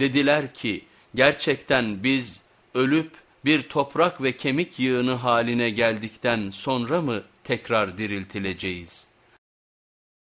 Dediler ki gerçekten biz ölüp bir toprak ve kemik yığını haline geldikten sonra mı tekrar diriltileceğiz?''